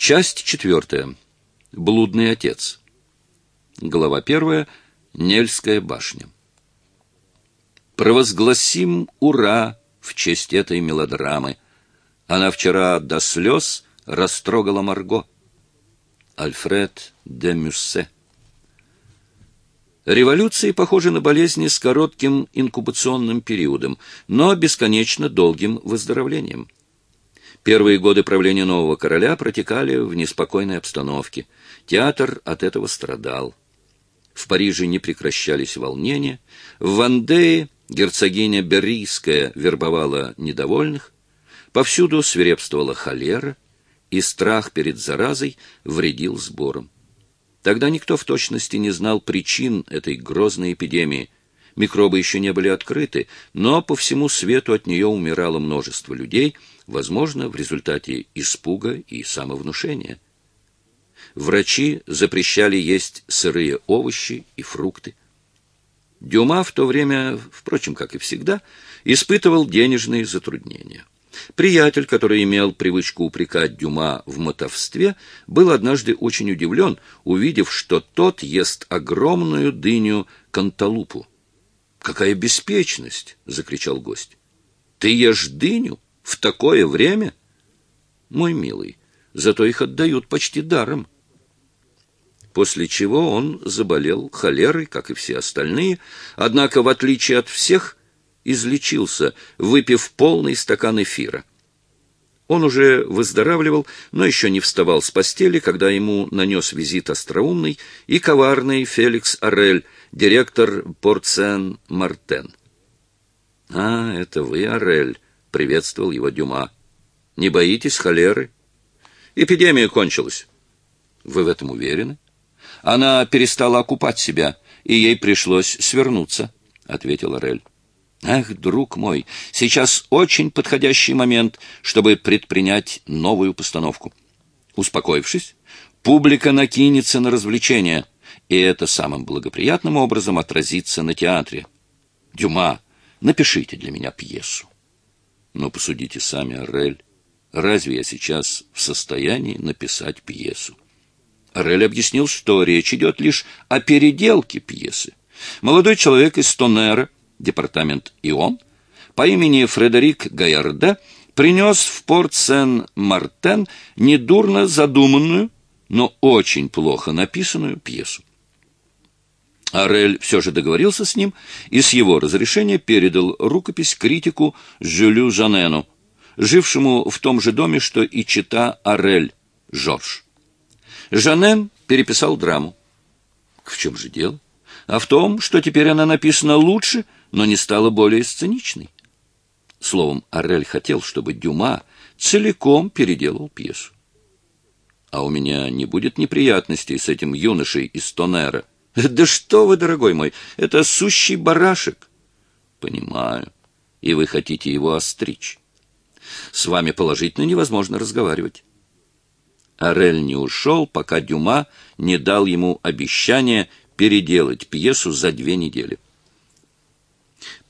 Часть четвертая. Блудный отец. Глава первая. Нельская башня. Провозгласим «Ура!» в честь этой мелодрамы. Она вчера до слез растрогала Марго. Альфред де Мюссе. Революции похожи на болезни с коротким инкубационным периодом, но бесконечно долгим выздоровлением. Первые годы правления нового короля протекали в неспокойной обстановке. Театр от этого страдал. В Париже не прекращались волнения. В Вандее герцогиня Берийская вербовала недовольных. Повсюду свирепствовала холера, и страх перед заразой вредил сборам. Тогда никто в точности не знал причин этой грозной эпидемии. Микробы еще не были открыты, но по всему свету от нее умирало множество людей, возможно, в результате испуга и самовнушения. Врачи запрещали есть сырые овощи и фрукты. Дюма в то время, впрочем, как и всегда, испытывал денежные затруднения. Приятель, который имел привычку упрекать Дюма в мотовстве, был однажды очень удивлен, увидев, что тот ест огромную дыню канталупу. «Какая беспечность!» — закричал гость. «Ты ешь дыню в такое время?» «Мой милый, зато их отдают почти даром». После чего он заболел холерой, как и все остальные, однако, в отличие от всех, излечился, выпив полный стакан эфира. Он уже выздоравливал, но еще не вставал с постели, когда ему нанес визит остроумный и коварный Феликс Орель, директор Портсен Мартен. — А, это вы, Орель, — приветствовал его Дюма. — Не боитесь холеры? — Эпидемия кончилась. — Вы в этом уверены? — Она перестала окупать себя, и ей пришлось свернуться, — ответил Орель. Ах, друг мой, сейчас очень подходящий момент, чтобы предпринять новую постановку. Успокоившись, публика накинется на развлечения, и это самым благоприятным образом отразится на театре. Дюма, напишите для меня пьесу. Но посудите сами, Орель, разве я сейчас в состоянии написать пьесу? Орель объяснил, что речь идет лишь о переделке пьесы. Молодой человек из Тоннера — департамент ИОН, по имени Фредерик Гаярде принес в порт Сен-Мартен недурно задуманную, но очень плохо написанную пьесу. Арель все же договорился с ним и с его разрешения передал рукопись критику Жюлю Жанену, жившему в том же доме, что и чита Арель, Жорж. Жанен переписал драму. В чем же дело? А в том, что теперь она написана лучше — но не стала более сценичной. Словом, Орель хотел, чтобы Дюма целиком переделал пьесу. А у меня не будет неприятностей с этим юношей из Тонера. Да что вы, дорогой мой, это сущий барашек. Понимаю. И вы хотите его остричь. С вами положительно невозможно разговаривать. Орель не ушел, пока Дюма не дал ему обещание переделать пьесу за две недели.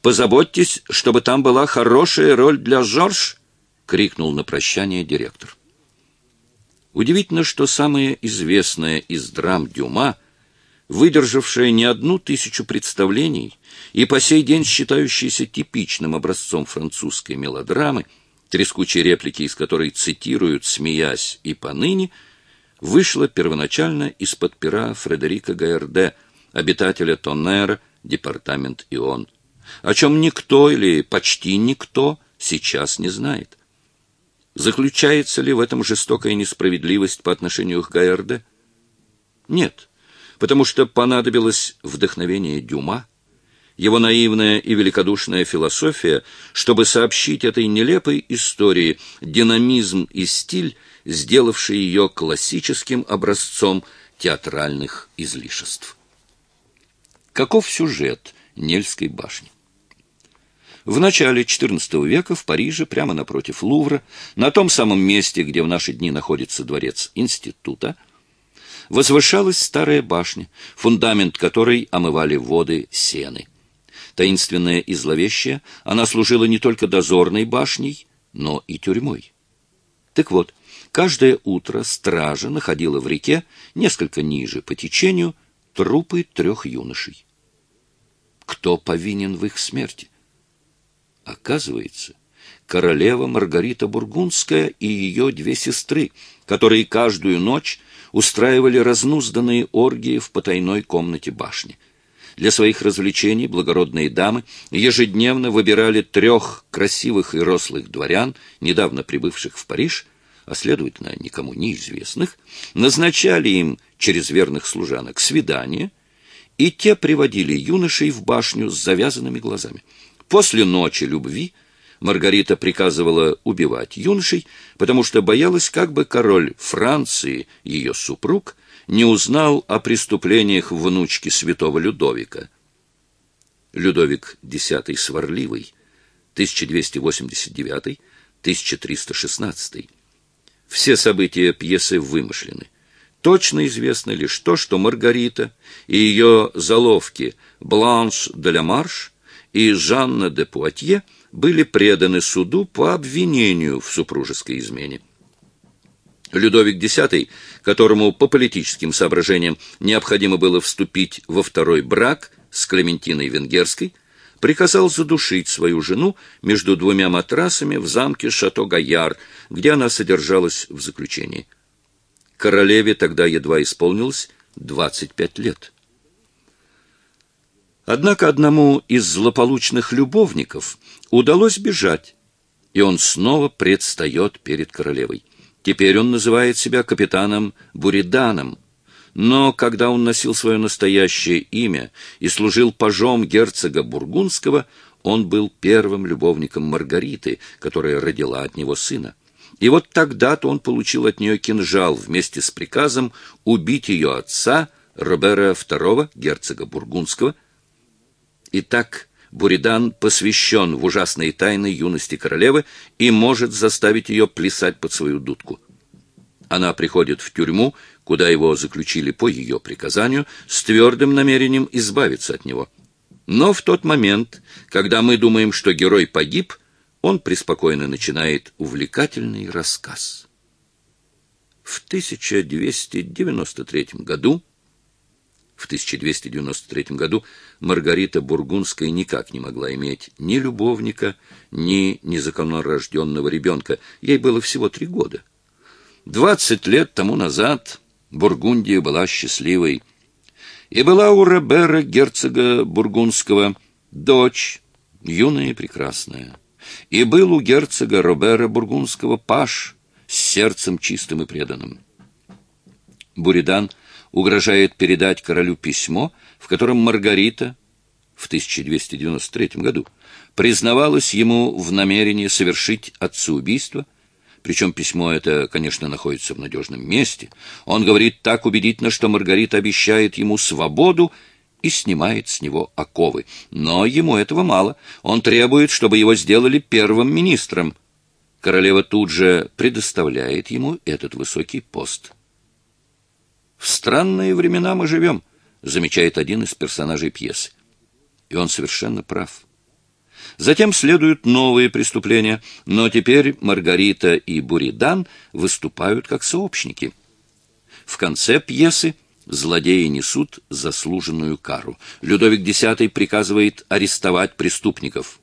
Позаботьтесь, чтобы там была хорошая роль для Жорж, крикнул на прощание директор. Удивительно, что самая известная из драм Дюма, выдержавшая не одну тысячу представлений и по сей день считающаяся типичным образцом французской мелодрамы, трескучие реплики из которой цитируют, смеясь и поныне, вышла первоначально из-под пера Фредерика Гаэрде, обитателя Тоннера, департамент Ион о чем никто или почти никто сейчас не знает. Заключается ли в этом жестокая несправедливость по отношению к Гаэрде? Нет, потому что понадобилось вдохновение Дюма, его наивная и великодушная философия, чтобы сообщить этой нелепой истории динамизм и стиль, сделавший ее классическим образцом театральных излишеств. Каков сюжет Нельской башни? В начале XIV века в Париже, прямо напротив Лувра, на том самом месте, где в наши дни находится дворец института, возвышалась старая башня, фундамент которой омывали воды Сены. Таинственная и зловещая, она служила не только дозорной башней, но и тюрьмой. Так вот, Каждое утро стража находила в реке, несколько ниже по течению, трупы трех юношей. Кто повинен в их смерти? Оказывается, королева Маргарита Бургундская и ее две сестры, которые каждую ночь устраивали разнузданные оргии в потайной комнате башни. Для своих развлечений благородные дамы ежедневно выбирали трех красивых и рослых дворян, недавно прибывших в Париж, а, следовательно, никому неизвестных, назначали им через верных служанок свидание, и те приводили юношей в башню с завязанными глазами. После ночи любви Маргарита приказывала убивать юношей, потому что боялась, как бы король Франции, ее супруг, не узнал о преступлениях внучки святого Людовика. Людовик X Сварливый, 1289-1316. Все события пьесы вымышлены. Точно известно лишь то, что Маргарита и ее заловки Бланш де ла Марш и Жанна де Пуатье были преданы суду по обвинению в супружеской измене. Людовик X, которому по политическим соображениям необходимо было вступить во второй брак с Клементиной Венгерской, приказал задушить свою жену между двумя матрасами в замке Шато-Гаяр, где она содержалась в заключении. Королеве тогда едва исполнилось 25 лет. Однако одному из злополучных любовников удалось бежать, и он снова предстает перед королевой. Теперь он называет себя капитаном Буриданом, но когда он носил свое настоящее имя и служил пажом герцога Бургундского, он был первым любовником Маргариты, которая родила от него сына. И вот тогда-то он получил от нее кинжал вместе с приказом убить ее отца, Робера II, герцога Бургундского, Итак, Буридан посвящен в ужасные тайны юности королевы и может заставить ее плясать под свою дудку. Она приходит в тюрьму, куда его заключили по ее приказанию, с твердым намерением избавиться от него. Но в тот момент, когда мы думаем, что герой погиб, он преспокойно начинает увлекательный рассказ. В 1293 году в 1293 году Маргарита Бургундская никак не могла иметь ни любовника, ни незаконнорожденного ребенка. Ей было всего три года. Двадцать лет тому назад Бургундия была счастливой. И была у Робера, герцога Бургундского, дочь, юная и прекрасная. И был у герцога Робера Бургундского паш с сердцем чистым и преданным. Буридан — угрожает передать королю письмо, в котором Маргарита в 1293 году признавалась ему в намерении совершить отцеубийство, причем письмо это, конечно, находится в надежном месте. Он говорит так убедительно, что Маргарита обещает ему свободу и снимает с него оковы. Но ему этого мало. Он требует, чтобы его сделали первым министром. Королева тут же предоставляет ему этот высокий пост. В странные времена мы живем, замечает один из персонажей пьесы. И он совершенно прав. Затем следуют новые преступления, но теперь Маргарита и Буридан выступают как сообщники. В конце пьесы злодеи несут заслуженную кару. Людовик X приказывает арестовать преступников.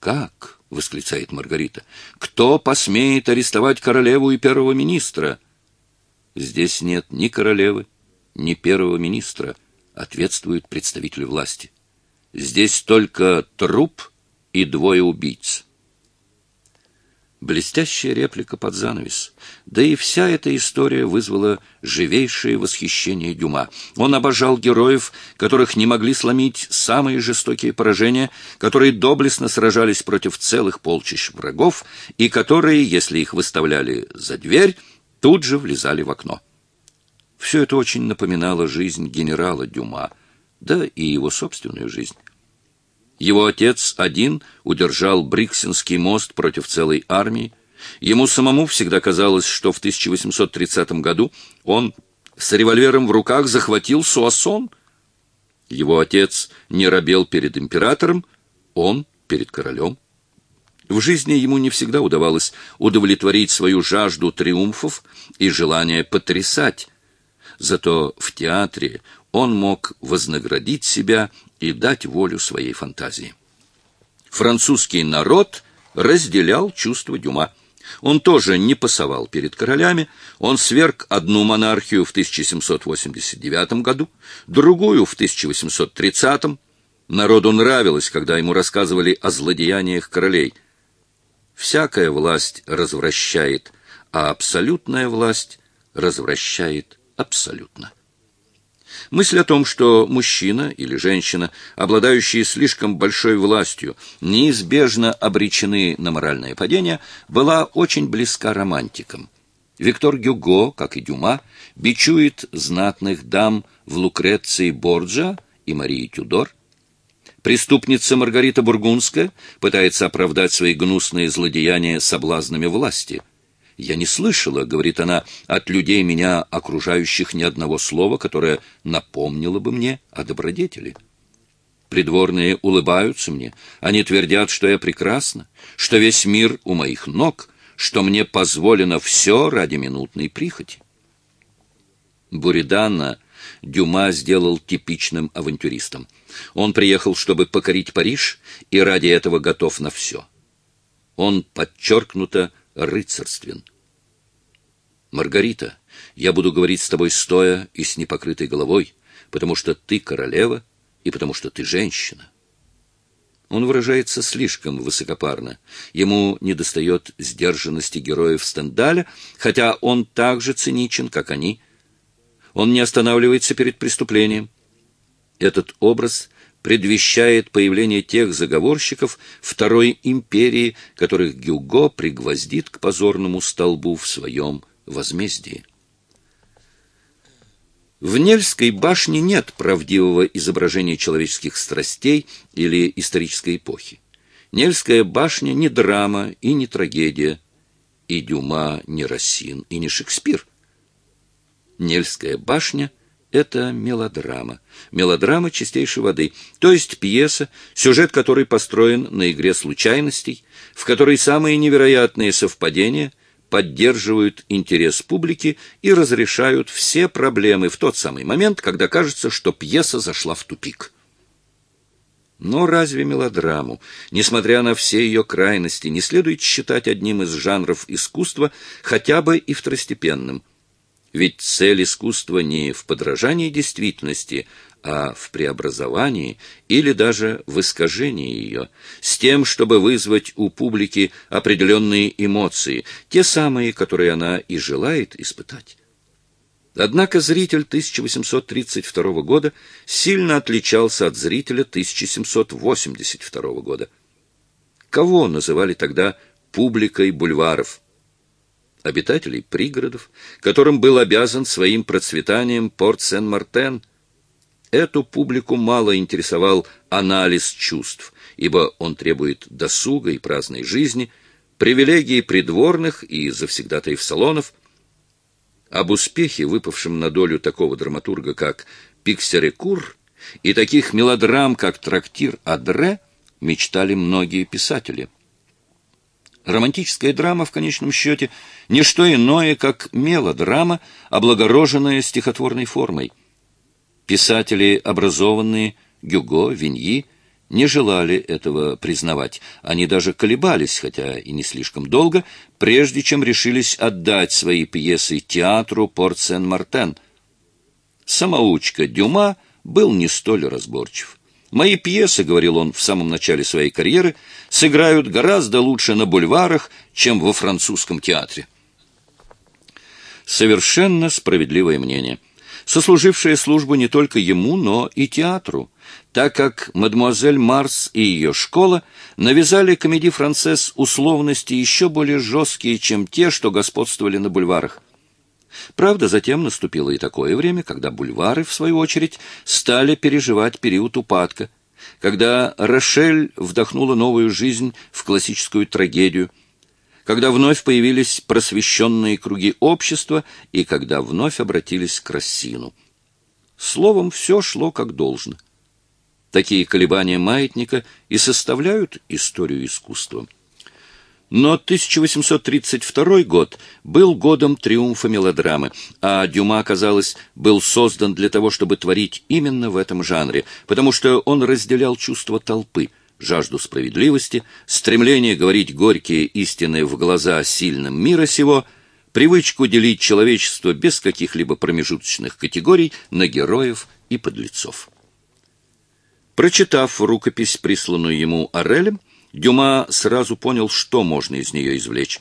«Как?» — восклицает Маргарита. «Кто посмеет арестовать королеву и первого министра?» Здесь нет ни королевы, ни первого министра, ответствует представитель власти. Здесь только труп и двое убийц. Блестящая реплика под занавес. Да и вся эта история вызвала живейшее восхищение Дюма. Он обожал героев, которых не могли сломить самые жестокие поражения, которые доблестно сражались против целых полчищ врагов и которые, если их выставляли за дверь, тут же влезали в окно. Все это очень напоминало жизнь генерала Дюма, да и его собственную жизнь. Его отец один удержал Бриксенский мост против целой армии. Ему самому всегда казалось, что в 1830 году он с револьвером в руках захватил Суассон. Его отец не робел перед императором, он перед королем. В жизни ему не всегда удавалось удовлетворить свою жажду триумфов и желание потрясать. Зато в театре он мог вознаградить себя и дать волю своей фантазии. Французский народ разделял чувство Дюма. Он тоже не пасовал перед королями, он сверг одну монархию в 1789 году, другую в 1830. Народу нравилось, когда ему рассказывали о злодеяниях королей. Всякая власть развращает, а абсолютная власть развращает абсолютно. Мысль о том, что мужчина или женщина, обладающие слишком большой властью, неизбежно обречены на моральное падение, была очень близка романтикам. Виктор Гюго, как и Дюма, бичует знатных дам в Лукреции Борджа и Марии Тюдор. Преступница Маргарита Бургундская пытается оправдать свои гнусные злодеяния соблазнами власти – «Я не слышала, — говорит она, — от людей меня окружающих ни одного слова, которое напомнило бы мне о добродетели. Придворные улыбаются мне, они твердят, что я прекрасна, что весь мир у моих ног, что мне позволено все ради минутной прихоти». Буридана Дюма сделал типичным авантюристом. Он приехал, чтобы покорить Париж, и ради этого готов на все. Он подчеркнуто рыцарствен. Маргарита, я буду говорить с тобой стоя и с непокрытой головой, потому что ты королева и потому что ты женщина. Он выражается слишком высокопарно. Ему недостает сдержанности героев Стендаля, хотя он так же циничен, как они. Он не останавливается перед преступлением. Этот образ предвещает появление тех заговорщиков Второй империи, которых Гюго пригвоздит к позорному столбу в своем возмездии. В Нельской башне нет правдивого изображения человеческих страстей или исторической эпохи. Нельская башня не драма и не трагедия, и Дюма не Рассин и не Шекспир. Нельская башня — это мелодрама. Мелодрама чистейшей воды, то есть пьеса, сюжет которой построен на игре случайностей, в которой самые невероятные совпадения поддерживают интерес публики и разрешают все проблемы в тот самый момент, когда кажется, что пьеса зашла в тупик. Но разве мелодраму, несмотря на все ее крайности, не следует считать одним из жанров искусства, хотя бы и второстепенным – ведь цель искусства не в подражании действительности, а в преобразовании или даже в искажении ее, с тем, чтобы вызвать у публики определенные эмоции, те самые, которые она и желает испытать. Однако зритель 1832 года сильно отличался от зрителя 1782 года. Кого называли тогда публикой бульваров? Обитателей пригородов, которым был обязан своим процветанием порт Сен-Мартен. Эту публику мало интересовал анализ чувств, ибо он требует досуга и праздной жизни, привилегий придворных и завсегдатаев салонов. Об успехе, выпавшем на долю такого драматурга, как Пиксерекур, и таких мелодрам, как «Трактир Адре», мечтали многие писатели. Романтическая драма, в конечном счете, не что иное, как мелодрама, облагороженная стихотворной формой. Писатели, образованные, Гюго, Виньи, не желали этого признавать. Они даже колебались, хотя и не слишком долго, прежде чем решились отдать свои пьесы театру Порт-Сен-Мартен. Самоучка Дюма был не столь разборчив. Мои пьесы, — говорил он в самом начале своей карьеры, — сыграют гораздо лучше на бульварах, чем во французском театре. Совершенно справедливое мнение, сослужившее службу не только ему, но и театру, так как мадемуазель Марс и ее школа навязали комедии францесс условности еще более жесткие, чем те, что господствовали на бульварах. Правда, затем наступило и такое время, когда бульвары, в свою очередь, стали переживать период упадка, когда Рошель вдохнула новую жизнь в классическую трагедию, когда вновь появились просвещенные круги общества и когда вновь обратились к Рассину. Словом, все шло как должно. Такие колебания маятника и составляют историю искусства. Но 1832 год был годом триумфа мелодрамы, а Дюма, казалось, был создан для того, чтобы творить именно в этом жанре, потому что он разделял чувство толпы, жажду справедливости, стремление говорить горькие истины в глаза сильным мира сего, привычку делить человечество без каких-либо промежуточных категорий на героев и подлецов. Прочитав рукопись, присланную ему Орелем, Дюма сразу понял, что можно из нее извлечь.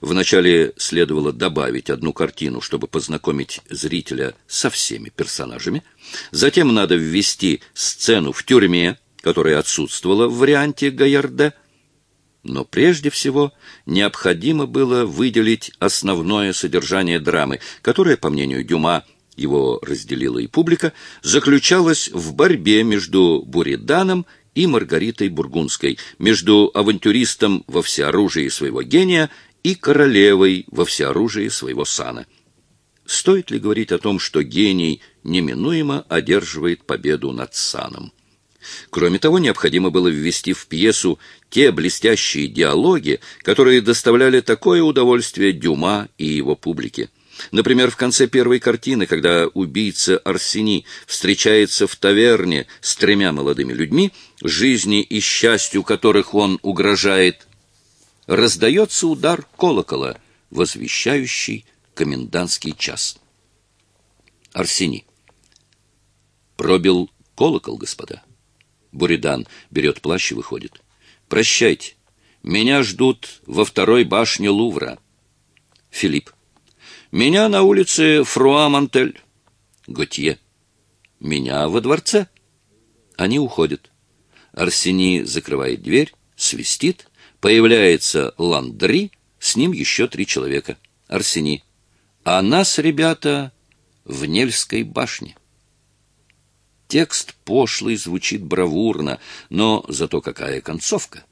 Вначале следовало добавить одну картину, чтобы познакомить зрителя со всеми персонажами. Затем надо ввести сцену в тюрьме, которая отсутствовала в варианте Гаярде. Но прежде всего необходимо было выделить основное содержание драмы, которое, по мнению Дюма, его разделила и публика, заключалось в борьбе между Буриданом и Маргаритой Бургундской, между авантюристом во всеоружии своего гения и королевой во всеоружии своего сана. Стоит ли говорить о том, что гений неминуемо одерживает победу над саном? Кроме того, необходимо было ввести в пьесу те блестящие диалоги, которые доставляли такое удовольствие Дюма и его публике. Например, в конце первой картины, когда убийца Арсени встречается в таверне с тремя молодыми людьми, жизни и счастью которых он угрожает, раздается удар колокола, возвещающий комендантский час. Арсени. Пробил колокол, господа. Буридан берет плащ и выходит. Прощайте. Меня ждут во второй башне Лувра. Филипп. Меня на улице Фруа-Мантель. Готье. Меня во дворце. Они уходят. Арсени закрывает дверь, свистит. Появляется Ландри, с ним еще три человека. Арсени. А нас, ребята, в Нельской башне. Текст пошлый, звучит бравурно, но зато какая концовка.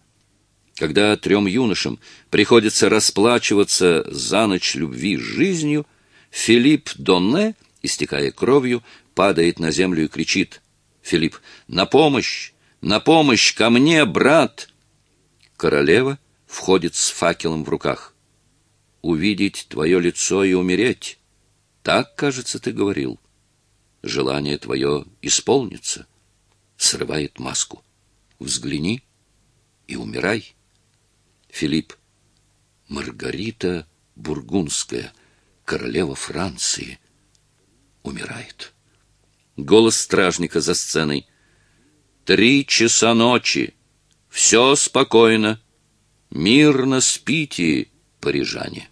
Когда трем юношам приходится расплачиваться за ночь любви жизнью, Филипп Донне, истекая кровью, падает на землю и кричит. Филипп, на помощь! На помощь ко мне, брат! Королева входит с факелом в руках. Увидеть твое лицо и умереть. Так, кажется, ты говорил. Желание твое исполнится. Срывает маску. Взгляни и умирай. Филипп. Маргарита Бургундская, королева Франции, умирает. Голос стражника за сценой. Три часа ночи. Все спокойно. Мирно спите, парижане.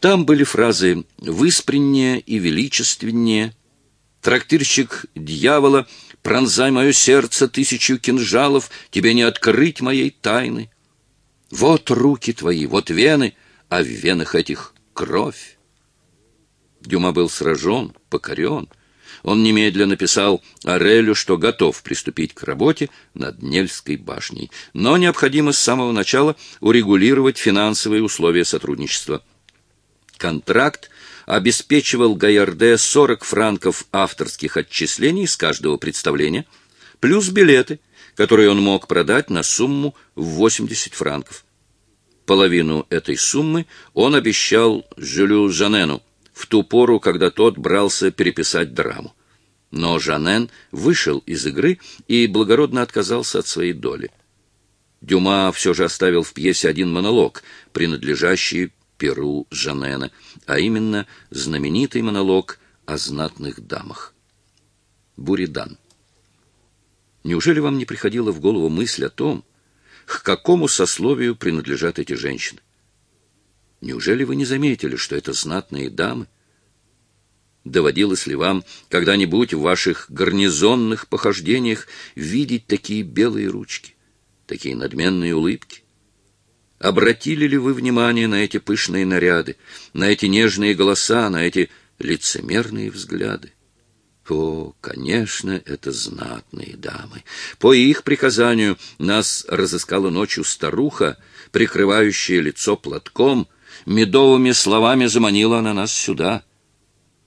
Там были фразы «выспреннее» и «величественнее», «трактирщик дьявола», пронзай мое сердце тысячу кинжалов, тебе не открыть моей тайны. Вот руки твои, вот вены, а в венах этих кровь. Дюма был сражен, покорен. Он немедленно написал Арелю, что готов приступить к работе над Нельской башней, но необходимо с самого начала урегулировать финансовые условия сотрудничества. Контракт обеспечивал Гаярде 40 франков авторских отчислений с каждого представления, плюс билеты, которые он мог продать на сумму в 80 франков. Половину этой суммы он обещал Жюлю Жанену в ту пору, когда тот брался переписать драму. Но Жанен вышел из игры и благородно отказался от своей доли. Дюма все же оставил в пьесе один монолог, принадлежащий перу Жанена, а именно знаменитый монолог о знатных дамах. Буридан. Неужели вам не приходила в голову мысль о том, к какому сословию принадлежат эти женщины? Неужели вы не заметили, что это знатные дамы? Доводилось ли вам когда-нибудь в ваших гарнизонных похождениях видеть такие белые ручки, такие надменные улыбки? Обратили ли вы внимание на эти пышные наряды, на эти нежные голоса, на эти лицемерные взгляды? О, конечно, это знатные дамы. По их приказанию нас разыскала ночью старуха, прикрывающая лицо платком, медовыми словами заманила она нас сюда.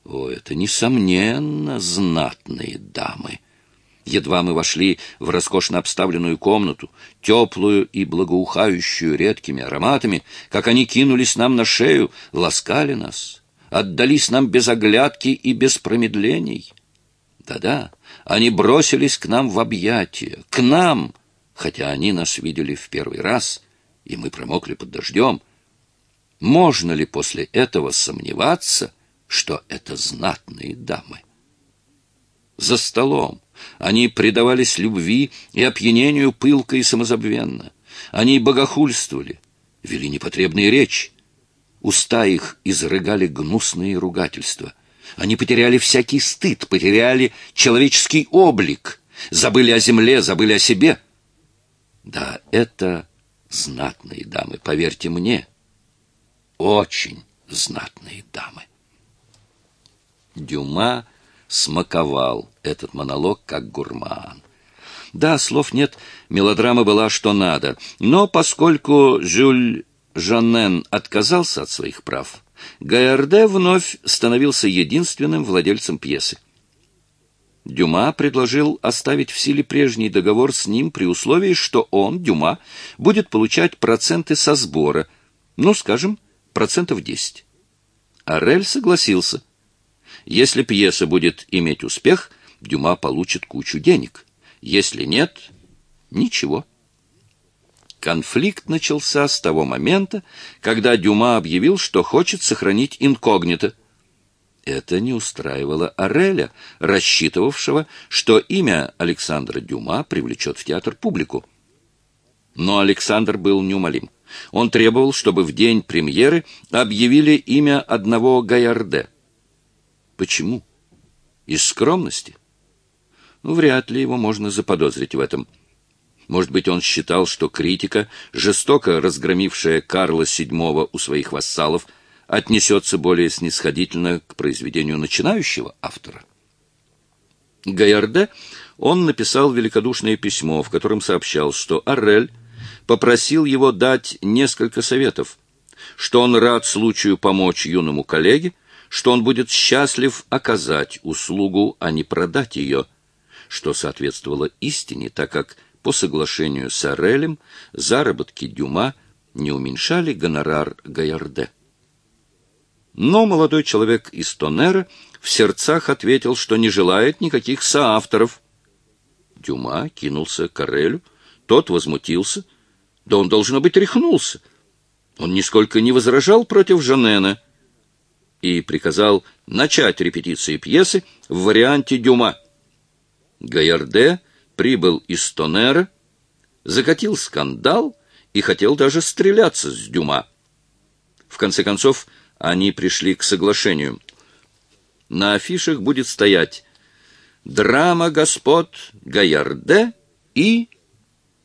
О, это, несомненно, знатные дамы. Едва мы вошли в роскошно обставленную комнату, теплую и благоухающую редкими ароматами, как они кинулись нам на шею, ласкали нас, отдались нам без оглядки и без промедлений. Да-да, они бросились к нам в объятия, к нам, хотя они нас видели в первый раз, и мы промокли под дождем. Можно ли после этого сомневаться, что это знатные дамы? За столом они предавались любви и опьянению пылко и самозабвенно. Они богохульствовали, вели непотребные речи. Уста их изрыгали гнусные ругательства. Они потеряли всякий стыд, потеряли человеческий облик, забыли о земле, забыли о себе. Да, это знатные дамы, поверьте мне, очень знатные дамы. Дюма смаковал этот монолог как гурман. Да, слов нет, мелодрама была что надо, но поскольку Жюль Жаннен отказался от своих прав, ГРД вновь становился единственным владельцем пьесы. Дюма предложил оставить в силе прежний договор с ним при условии, что он, Дюма, будет получать проценты со сбора, ну, скажем, процентов 10. Арель согласился – если пьеса будет иметь успех, Дюма получит кучу денег. Если нет, ничего. Конфликт начался с того момента, когда Дюма объявил, что хочет сохранить инкогнито. Это не устраивало Ореля, рассчитывавшего, что имя Александра Дюма привлечет в театр публику. Но Александр был неумолим. Он требовал, чтобы в день премьеры объявили имя одного Гаярде — Почему? Из скромности? Ну, вряд ли его можно заподозрить в этом. Может быть, он считал, что критика, жестоко разгромившая Карла VII у своих вассалов, отнесется более снисходительно к произведению начинающего автора. Гаярде он написал великодушное письмо, в котором сообщал, что Аррель попросил его дать несколько советов, что он рад случаю помочь юному коллеге, что он будет счастлив оказать услугу, а не продать ее, что соответствовало истине, так как по соглашению с Орелем заработки Дюма не уменьшали гонорар Гаярде. Но молодой человек из Тонера в сердцах ответил, что не желает никаких соавторов. Дюма кинулся к Орелю, тот возмутился, да он, должно быть, рехнулся. Он нисколько не возражал против Жанена — и приказал начать репетиции пьесы в варианте Дюма. Гаярде прибыл из Тонера, закатил скандал и хотел даже стреляться с Дюма. В конце концов, они пришли к соглашению. На афишах будет стоять «Драма господ Гаярде» и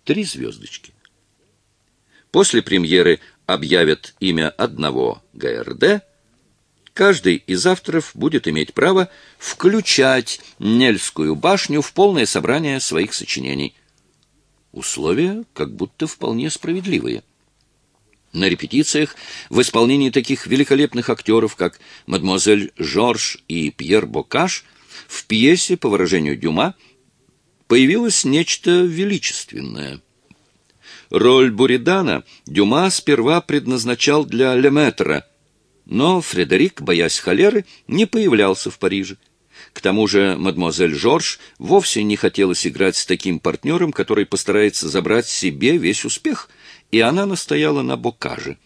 три звездочки. После премьеры объявят имя одного Гаярде, каждый из авторов будет иметь право включать Нельскую башню в полное собрание своих сочинений. Условия как будто вполне справедливые. На репетициях в исполнении таких великолепных актеров, как мадемуазель Жорж и Пьер Бокаш, в пьесе, по выражению Дюма, появилось нечто величественное. Роль Буридана Дюма сперва предназначал для Леметра – но Фредерик, боясь холеры, не появлялся в Париже. К тому же мадемуазель Жорж вовсе не хотелось играть с таким партнером, который постарается забрать себе весь успех, и она настояла на Бокаже.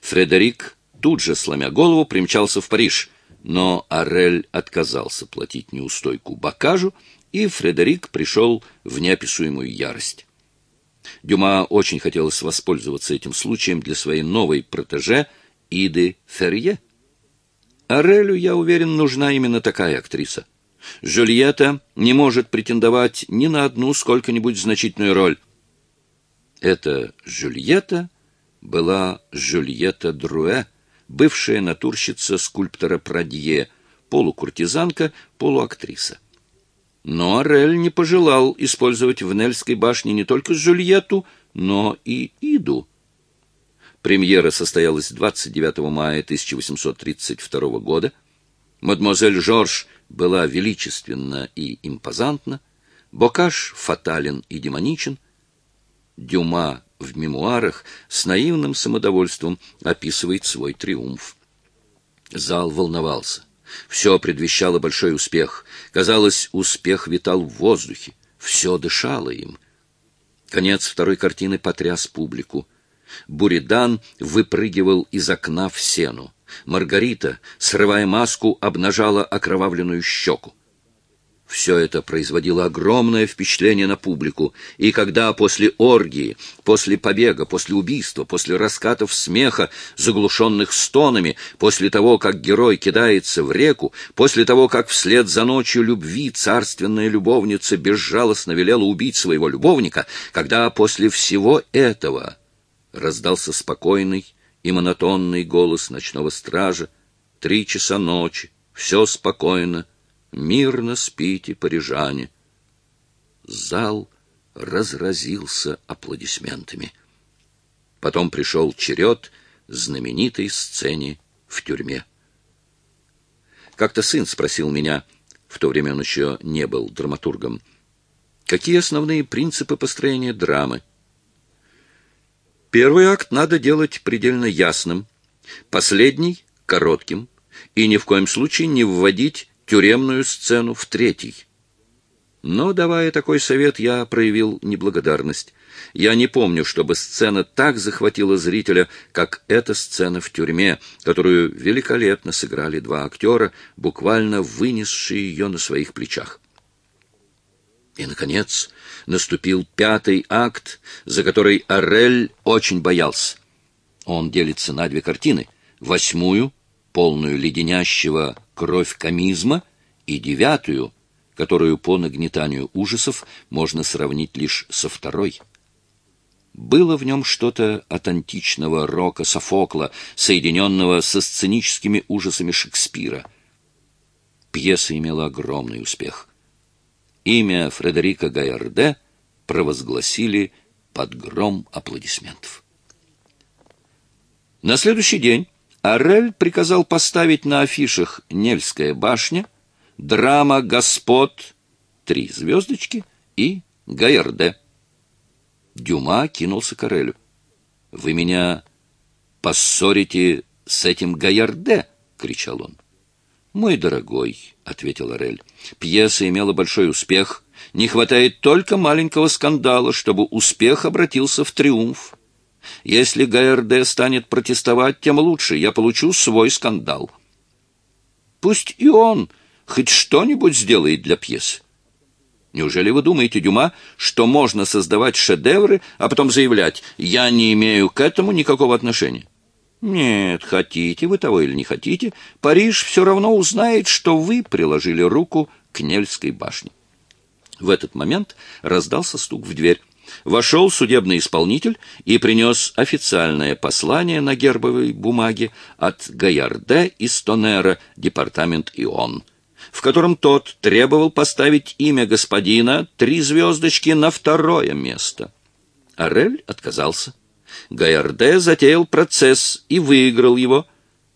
Фредерик тут же, сломя голову, примчался в Париж, но Арель отказался платить неустойку Бокажу, и Фредерик пришел в неописуемую ярость. Дюма очень хотелось воспользоваться этим случаем для своей новой протеже — Иды Ферье. Арелю, я уверен, нужна именно такая актриса. Жюльетта не может претендовать ни на одну сколько-нибудь значительную роль. Эта Жюльетта была Жюльетта Друэ, бывшая натурщица скульптора Прадье, полукуртизанка, полуактриса. Но Арель не пожелал использовать в Нельской башне не только Жюльетту, но и Иду. Премьера состоялась 29 мая 1832 года. Мадемуазель Жорж была величественна и импозантна. Бокаш фатален и демоничен. Дюма в мемуарах с наивным самодовольством описывает свой триумф. Зал волновался. Все предвещало большой успех. Казалось, успех витал в воздухе. Все дышало им. Конец второй картины потряс публику. Буридан выпрыгивал из окна в сену. Маргарита, срывая маску, обнажала окровавленную щеку. Все это производило огромное впечатление на публику, и когда после оргии, после побега, после убийства, после раскатов смеха, заглушенных стонами, после того, как герой кидается в реку, после того, как вслед за ночью любви царственная любовница безжалостно велела убить своего любовника, когда после всего этого раздался спокойный и монотонный голос ночного стража, «Три часа ночи, все спокойно, Мирно спите, парижане. Зал разразился аплодисментами. Потом пришел черед знаменитой сцене в тюрьме. Как-то сын спросил меня, в то время он еще не был драматургом, какие основные принципы построения драмы. Первый акт надо делать предельно ясным, последний — коротким, и ни в коем случае не вводить тюремную сцену в третий. Но, давая такой совет, я проявил неблагодарность. Я не помню, чтобы сцена так захватила зрителя, как эта сцена в тюрьме, которую великолепно сыграли два актера, буквально вынесшие ее на своих плечах. И, наконец, наступил пятый акт, за который Орель очень боялся. Он делится на две картины. Восьмую, полную леденящего кровь комизма, и девятую, которую по нагнетанию ужасов можно сравнить лишь со второй. Было в нем что-то от античного рока Софокла, соединенного со сценическими ужасами Шекспира. Пьеса имела огромный успех. Имя Фредерика Гайарде провозгласили под гром аплодисментов. На следующий день Орель приказал поставить на афишах Нельская башня, драма «Господ», три звездочки и «Гайерде». Дюма кинулся к Орелю. «Вы меня поссорите с этим Гайерде?» — кричал он. «Мой дорогой», — ответил Орель, — «пьеса имела большой успех. Не хватает только маленького скандала, чтобы успех обратился в триумф. Если ГРД станет протестовать, тем лучше. Я получу свой скандал. Пусть и он хоть что-нибудь сделает для пьесы. Неужели вы думаете, Дюма, что можно создавать шедевры, а потом заявлять «я не имею к этому никакого отношения»? Нет, хотите вы того или не хотите, Париж все равно узнает, что вы приложили руку к Нельской башне. В этот момент раздался стук в дверь. Вошел судебный исполнитель и принес официальное послание на гербовой бумаге от Гаярде из Тонера, департамент ИОН, в котором тот требовал поставить имя господина три звездочки на второе место. Арель отказался. Гаярде затеял процесс и выиграл его,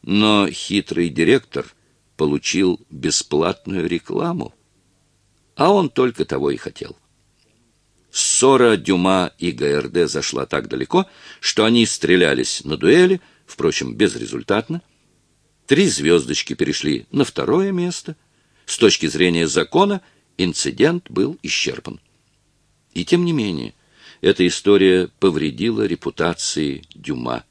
но хитрый директор получил бесплатную рекламу, а он только того и хотел. Ссора Дюма и ГРД зашла так далеко, что они стрелялись на дуэли, впрочем, безрезультатно. Три звездочки перешли на второе место. С точки зрения закона инцидент был исчерпан. И тем не менее, эта история повредила репутации Дюма.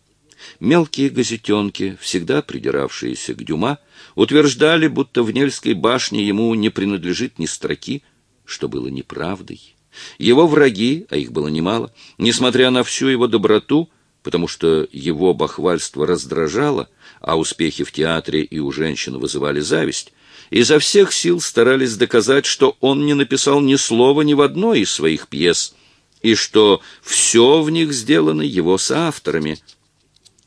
Мелкие газетенки, всегда придиравшиеся к Дюма, утверждали, будто в Нельской башне ему не принадлежит ни строки, что было неправдой. Его враги, а их было немало, несмотря на всю его доброту, потому что его бахвальство раздражало, а успехи в театре и у женщин вызывали зависть, изо всех сил старались доказать, что он не написал ни слова ни в одной из своих пьес, и что все в них сделано его соавторами.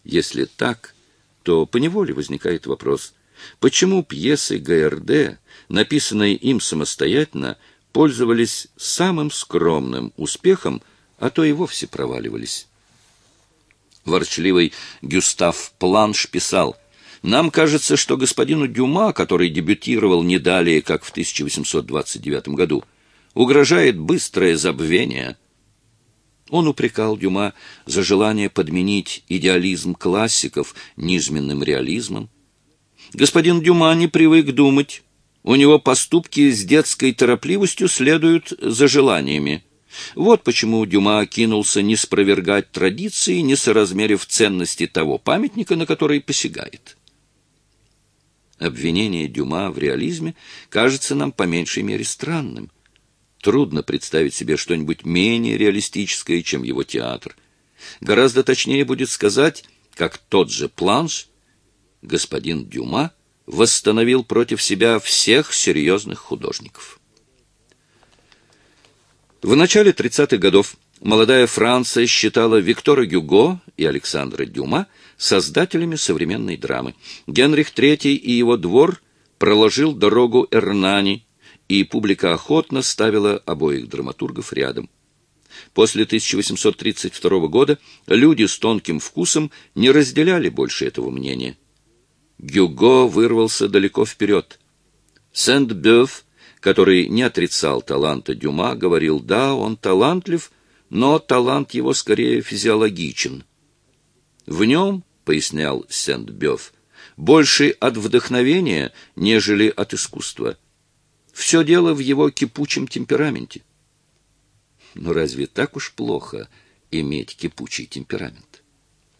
Если так, то поневоле возникает вопрос, почему пьесы ГРД, написанные им самостоятельно, пользовались самым скромным успехом, а то и вовсе проваливались. Ворчливый Гюстав Планш писал, «Нам кажется, что господину Дюма, который дебютировал не далее, как в 1829 году, угрожает быстрое забвение. Он упрекал Дюма за желание подменить идеализм классиков низменным реализмом. Господин Дюма не привык думать. У него поступки с детской торопливостью следуют за желаниями. Вот почему Дюма кинулся не спровергать традиции, не соразмерив ценности того памятника, на который посягает. Обвинение Дюма в реализме кажется нам по меньшей мере странным. Трудно представить себе что-нибудь менее реалистическое, чем его театр. Гораздо точнее будет сказать, как тот же Планш, господин Дюма, восстановил против себя всех серьезных художников. В начале 30-х годов молодая Франция считала Виктора Гюго и Александра Дюма создателями современной драмы. Генрих III и его двор проложил дорогу Эрнани, и публика охотно ставила обоих драматургов рядом. После 1832 года люди с тонким вкусом не разделяли больше этого мнения. Гюго вырвался далеко вперед. Сент-Бёв, который не отрицал таланта Дюма, говорил, да, он талантлив, но талант его скорее физиологичен. В нем, пояснял Сент-Бёв, больше от вдохновения, нежели от искусства. Все дело в его кипучем темпераменте. Но разве так уж плохо иметь кипучий темперамент?